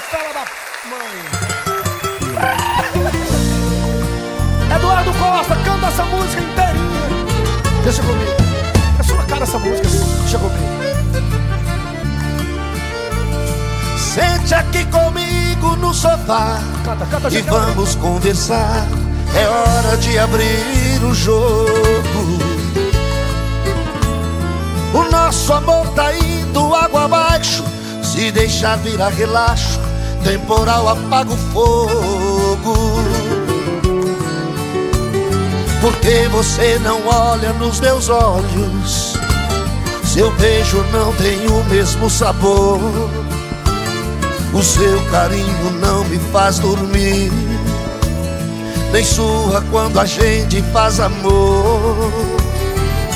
fela da mãe. Eduardo Costa, canta essa música inteirinha. Deixa comigo. É sua cara essa música. Deixa comigo. Sente aqui comigo no sofá Canta, canta, e gente. vamos conversar. É hora de abrir o jogo. O nosso amor tá indo água abaixo. Se deixar virar relaxo, temporal apaga o fogo. Porque você não olha nos meus olhos. Seu beijo não tem o mesmo sabor. O seu carinho não me faz dormir. Nem surra quando a gente faz amor.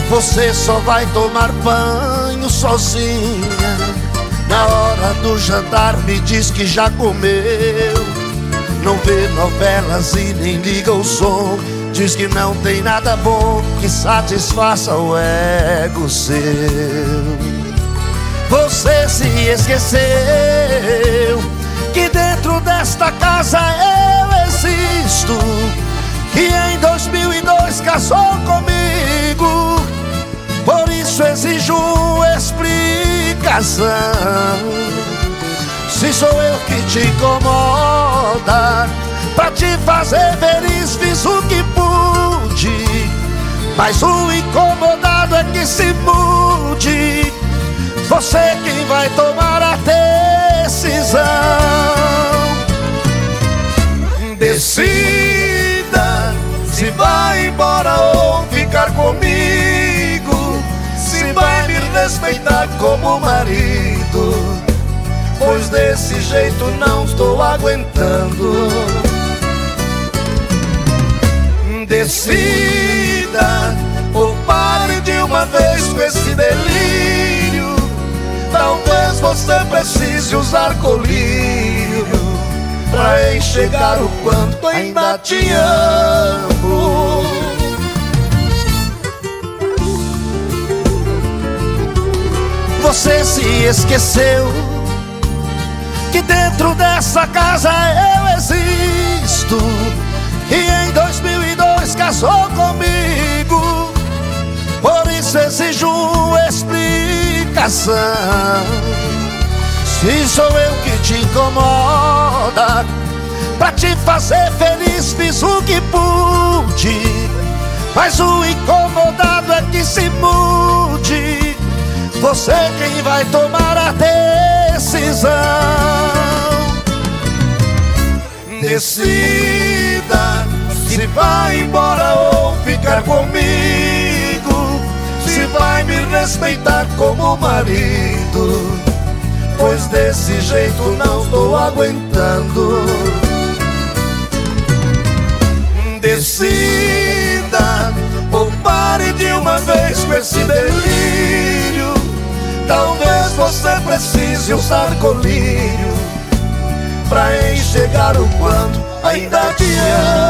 Você só vai tomar banho sozinha. Na hora do jantar me diz que já comeu. Não vê novelas e nem liga o som. Diz que não tem nada bom que satisfaça o ego seu. Você se esqueceu que dentro desta casa eu existo. Que em 2002 casou comigo. Explicação. Se sou eu que te incomoda, pra te fazer feliz fiz o que pude. Mas o incomodado é que se mude. Você quem vai tomar a decisão. Respeitar como marido. Pois desse jeito não estou aguentando. Decida ou pare de uma vez com esse delírio. Talvez você precise usar colírio pra enxergar o quanto ainda te amo. Se esqueceu que dentro dessa casa eu existo. E em 2002 casou comigo. Por isso exijo explicação. Se sou eu que te incomoda, pra te fazer feliz fiz o que pude. Mas o incomodado é que se mude. Você quem vai tomar a decisão. Decida se vai embora ou ficar comigo. Se vai me respeitar como marido. Pois desse jeito não estou aguentando. Decida ou pare de uma vez com esse delírio. Precise usar colírio pra enxergar o quanto ainda te amo.